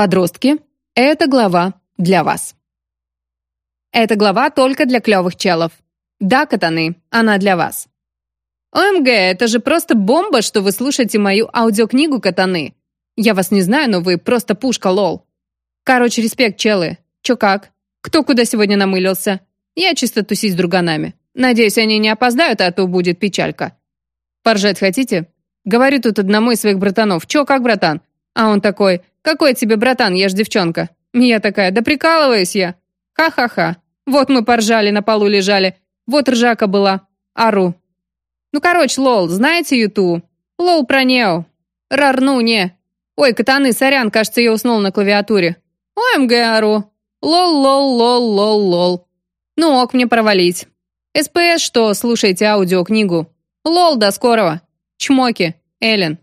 Подростки, эта глава для вас. Эта глава только для клевых челов. Да, катаны, она для вас. ОМГ, это же просто бомба, что вы слушаете мою аудиокнигу «Катаны». Я вас не знаю, но вы просто пушка, лол. Короче, респект, челы. Чё как? Кто куда сегодня намылился? Я чисто тусить с друганами. Надеюсь, они не опоздают, а то будет печалька. Поржать хотите? Говорю тут одному из своих братанов. Чё, как, братан? А он такой, какой тебе братан, ж девчонка. Я такая, да прикалываюсь я. Ха-ха-ха. Вот мы поржали, на полу лежали. Вот ржака была. Ару. Ну, короче, лол, знаете юту? Лол про нео. Рарну, не. Ой, катаны, сорян, кажется, я уснул на клавиатуре. ОМГ, ару. Лол-лол-лол-лол-лол. Ну ок, мне провалить. СПС что, слушайте аудиокнигу. Лол, до скорого. Чмоки, Эллен.